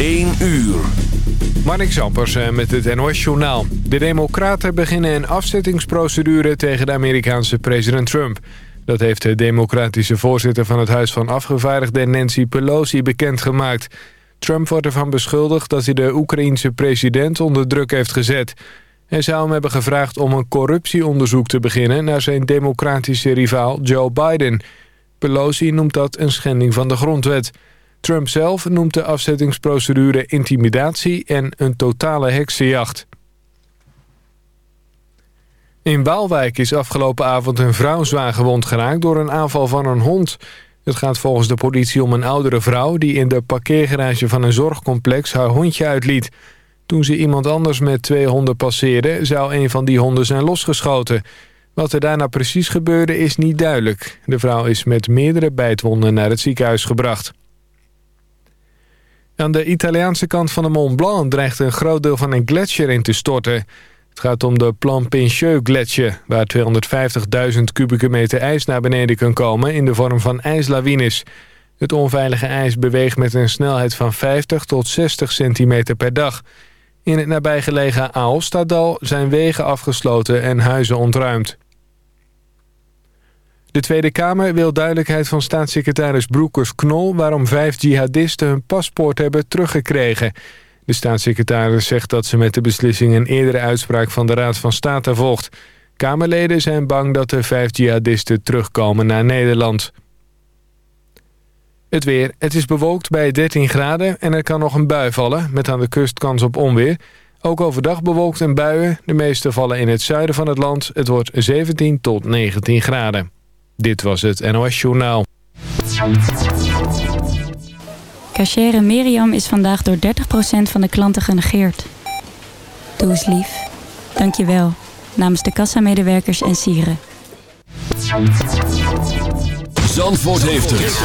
1 uur. Marnik Zampers eh, met het NOS-journaal. De democraten beginnen een afzettingsprocedure tegen de Amerikaanse president Trump. Dat heeft de democratische voorzitter van het Huis van Afgevaardigden Nancy Pelosi bekendgemaakt. Trump wordt ervan beschuldigd dat hij de Oekraïense president onder druk heeft gezet. Hij zou hem hebben gevraagd om een corruptieonderzoek te beginnen... naar zijn democratische rivaal Joe Biden. Pelosi noemt dat een schending van de grondwet... Trump zelf noemt de afzettingsprocedure intimidatie en een totale heksenjacht. In Waalwijk is afgelopen avond een vrouw zwaar gewond geraakt door een aanval van een hond. Het gaat volgens de politie om een oudere vrouw die in de parkeergarage van een zorgcomplex haar hondje uitliet. Toen ze iemand anders met twee honden passeerde zou een van die honden zijn losgeschoten. Wat er daarna precies gebeurde is niet duidelijk. De vrouw is met meerdere bijtwonden naar het ziekenhuis gebracht. Aan de Italiaanse kant van de Mont Blanc dreigt een groot deel van een gletsjer in te storten. Het gaat om de Plan Pincheux gletsjer, waar 250.000 kubieke meter ijs naar beneden kan komen in de vorm van ijslawines. Het onveilige ijs beweegt met een snelheid van 50 tot 60 centimeter per dag. In het nabijgelegen Aalstadal zijn wegen afgesloten en huizen ontruimd. De Tweede Kamer wil duidelijkheid van staatssecretaris Broekers-Knol... waarom vijf jihadisten hun paspoort hebben teruggekregen. De staatssecretaris zegt dat ze met de beslissing... een eerdere uitspraak van de Raad van State volgt. Kamerleden zijn bang dat de vijf jihadisten terugkomen naar Nederland. Het weer. Het is bewolkt bij 13 graden en er kan nog een bui vallen... met aan de kust kans op onweer... Ook overdag bewolkt en buien. De meeste vallen in het zuiden van het land. Het wordt 17 tot 19 graden. Dit was het NOS Journaal. Cachere Miriam is vandaag door 30% van de klanten genegeerd. Doe eens lief. Dank je wel. Namens de kassamedewerkers en sieren. Zandvoort heeft het.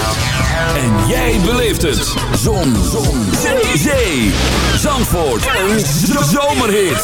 En jij beleeft het. Zon. Zon. Zee. Zee. Zandvoort. Een zomerhit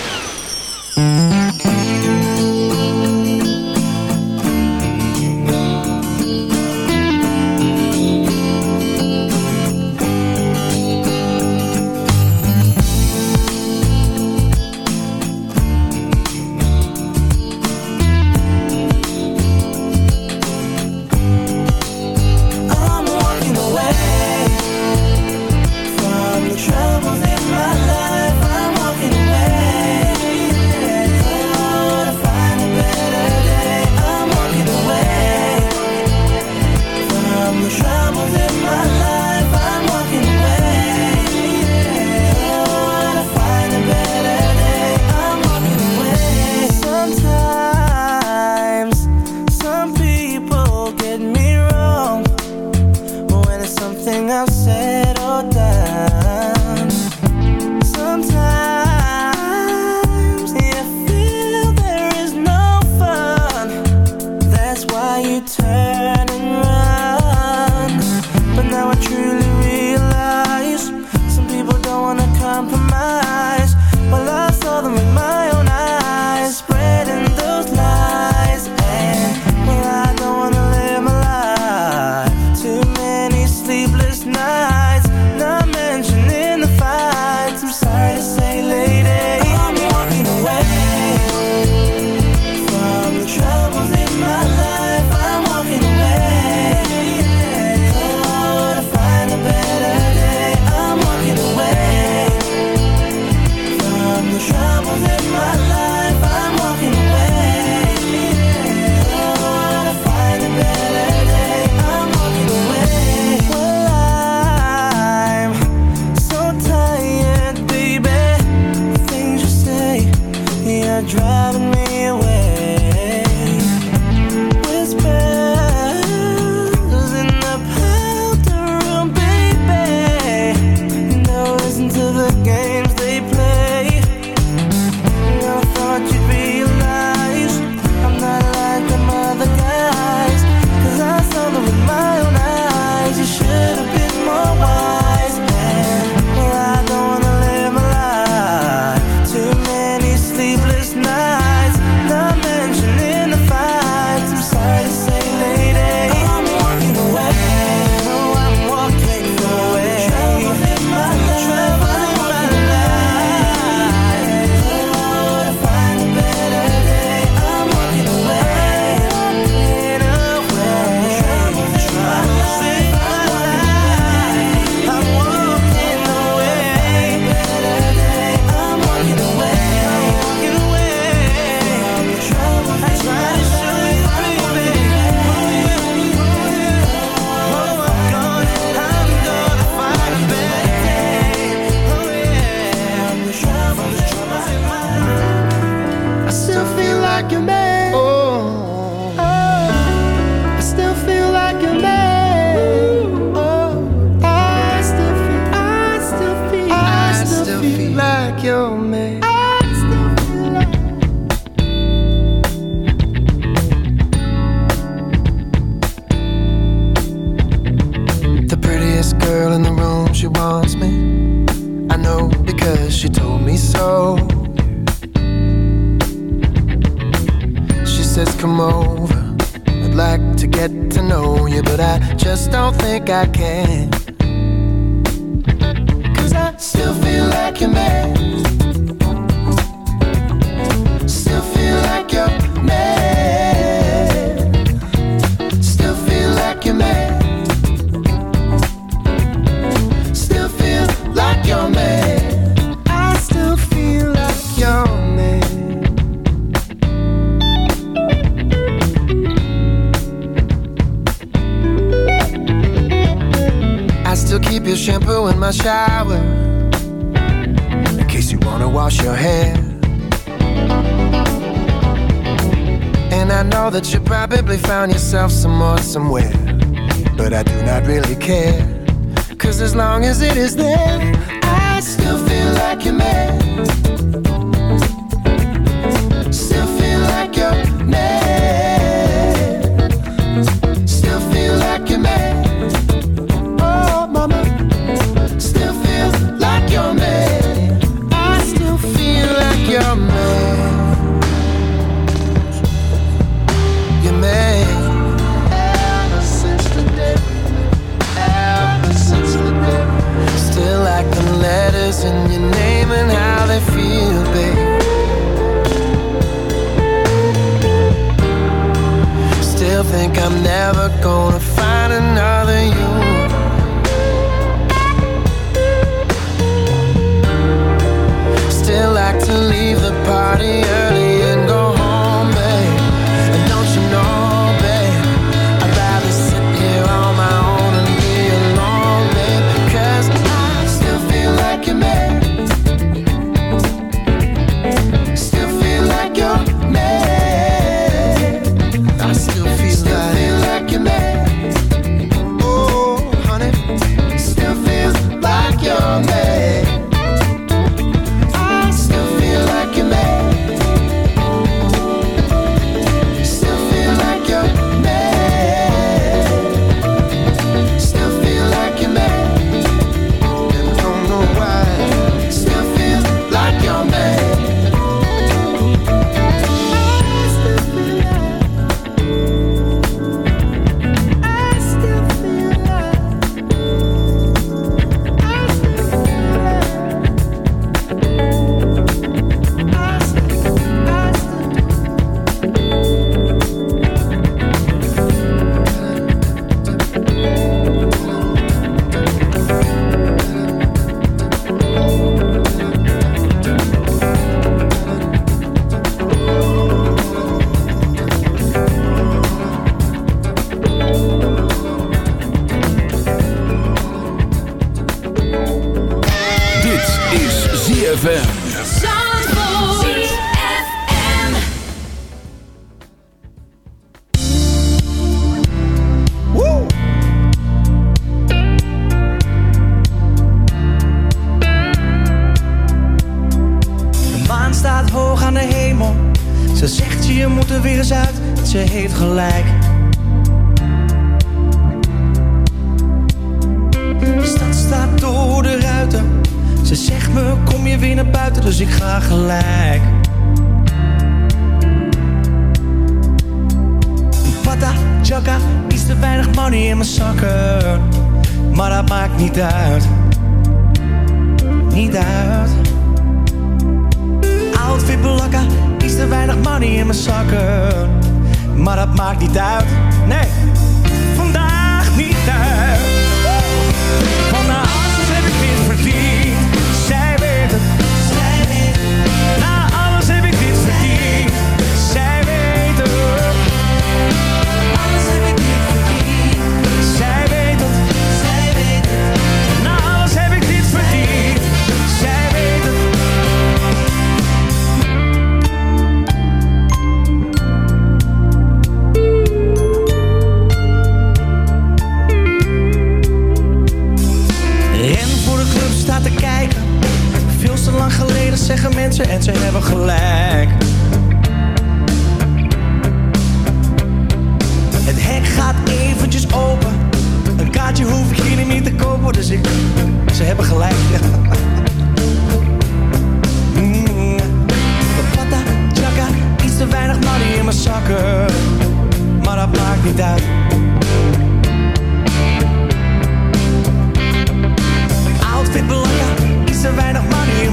like you man De maan staat hoog aan de hemel. Ze zegt je moet er weer eens uit. Ze heeft gelijk. niet uit, niet uit. Outfit blokken, is er weinig money in mijn zakken. Maar dat maakt niet uit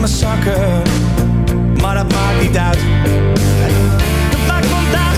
zakken, maar dat maakt niet uit. Het maakt vandaag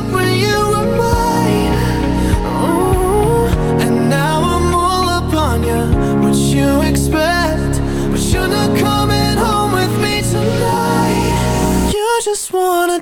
just wanna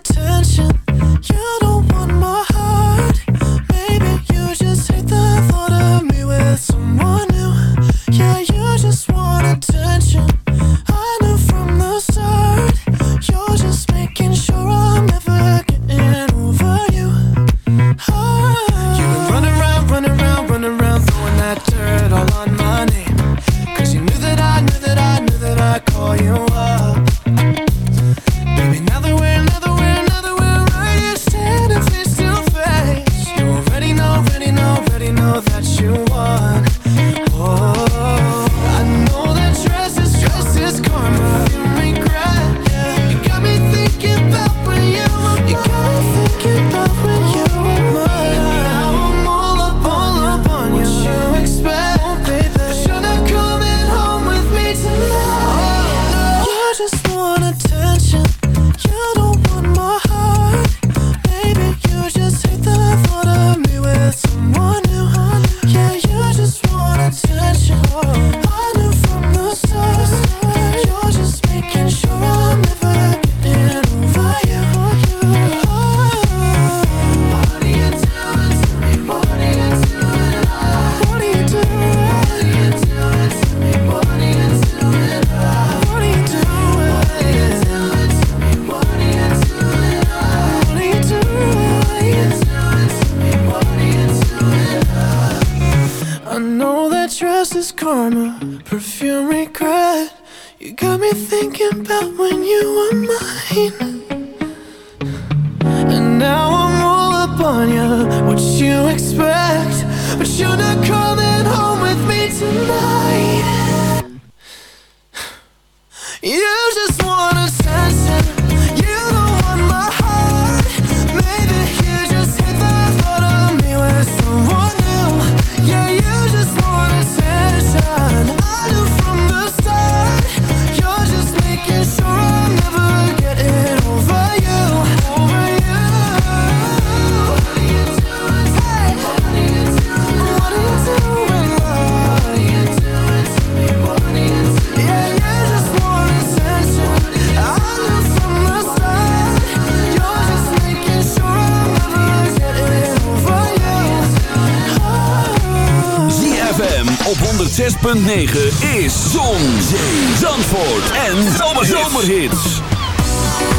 Zandvoort en Zomerhits. We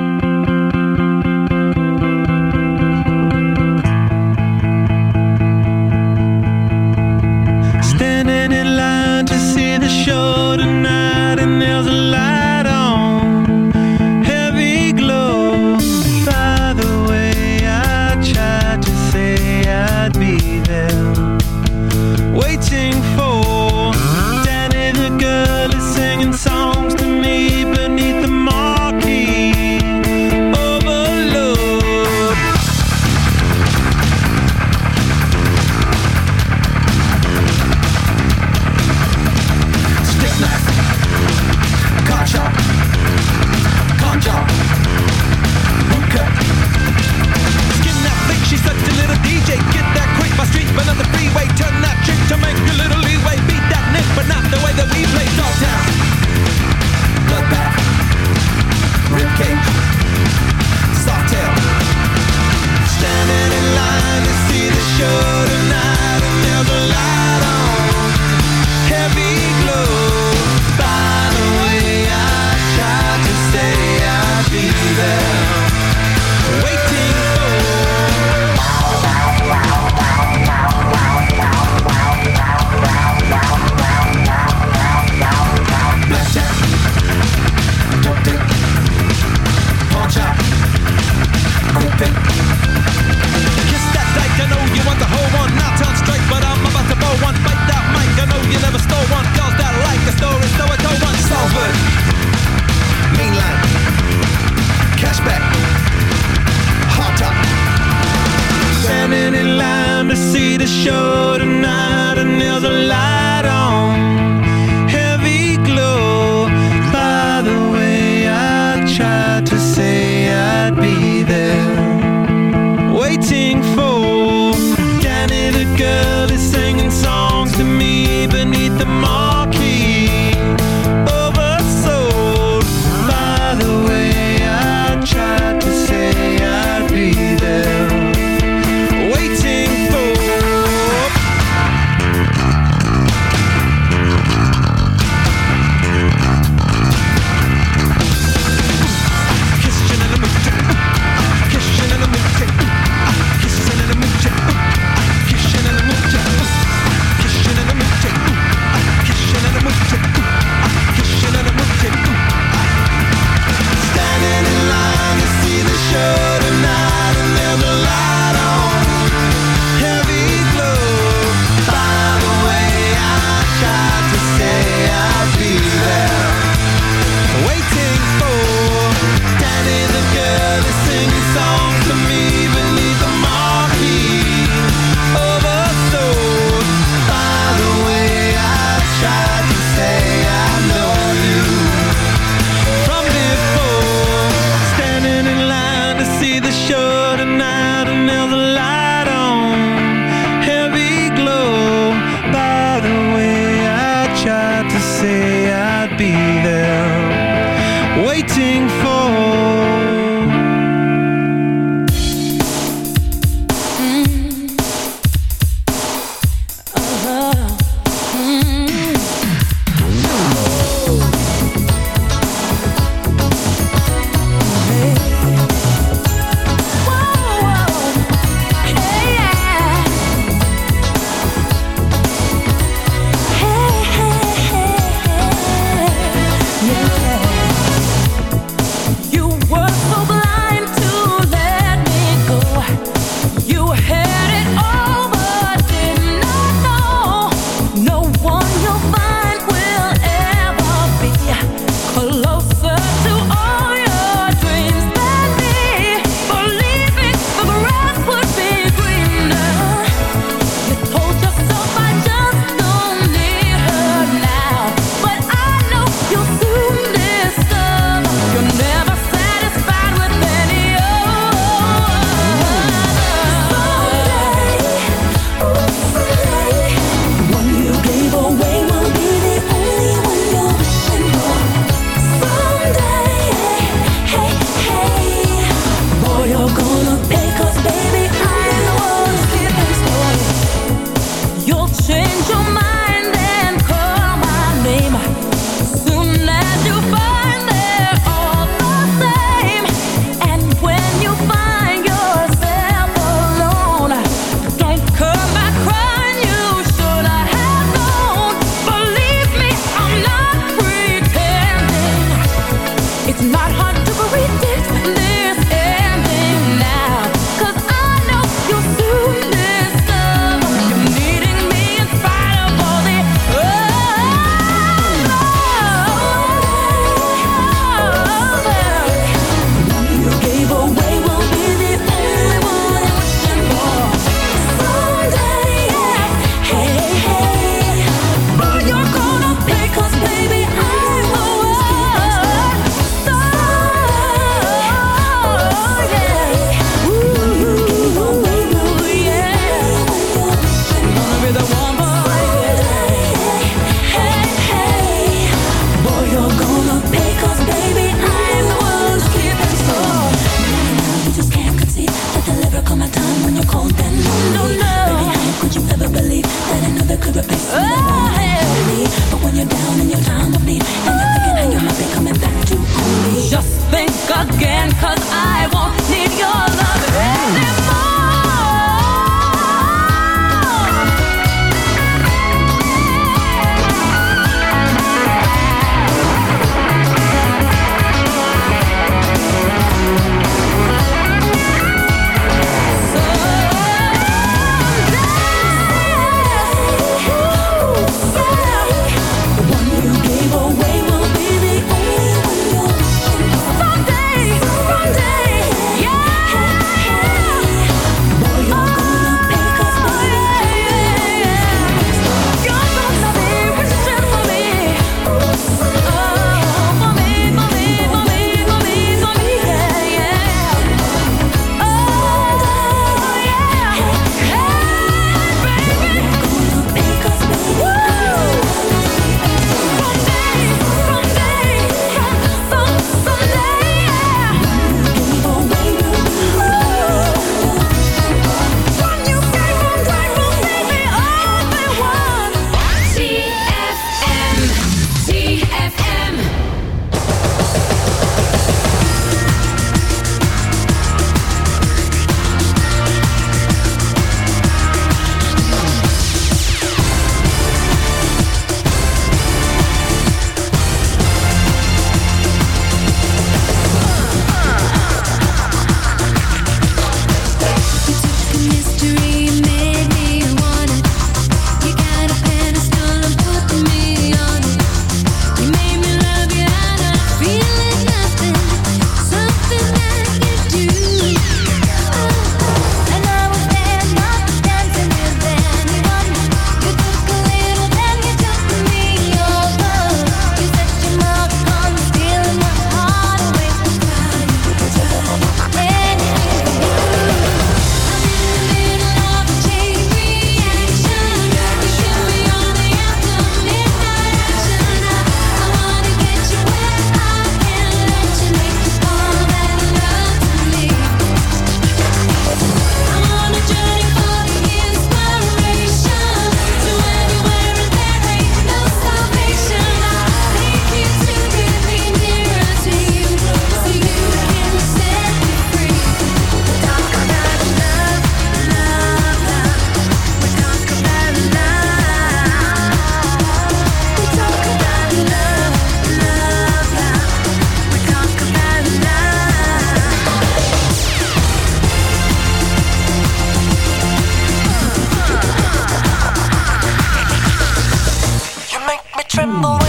tremble.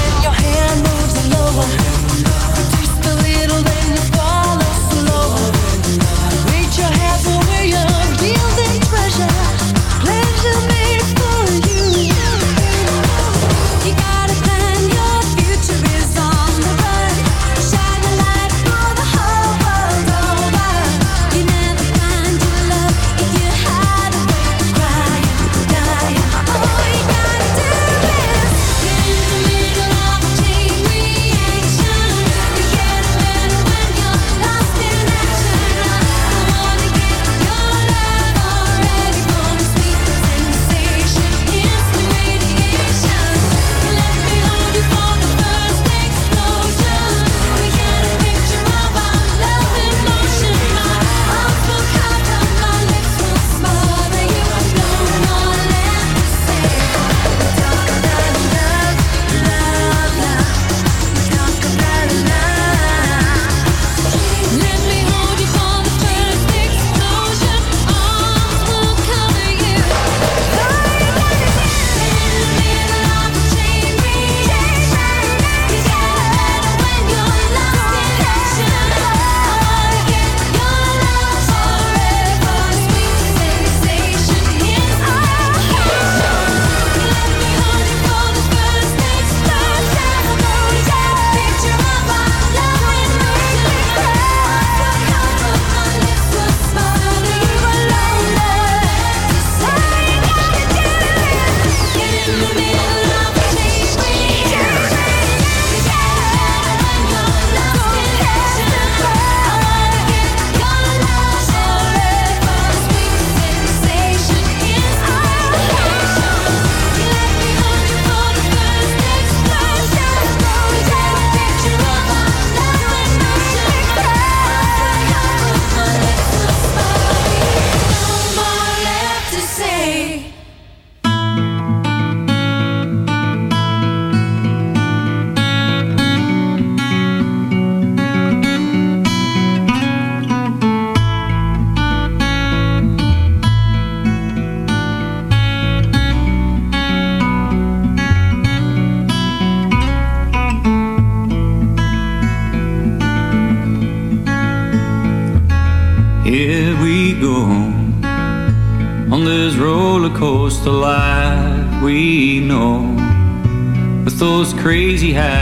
crazy high.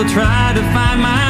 still try to find my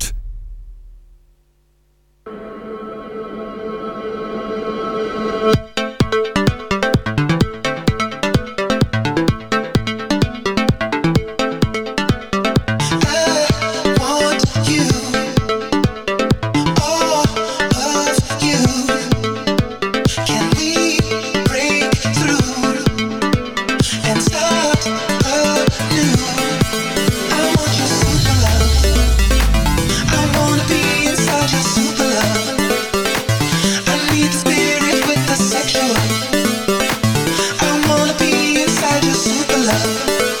Música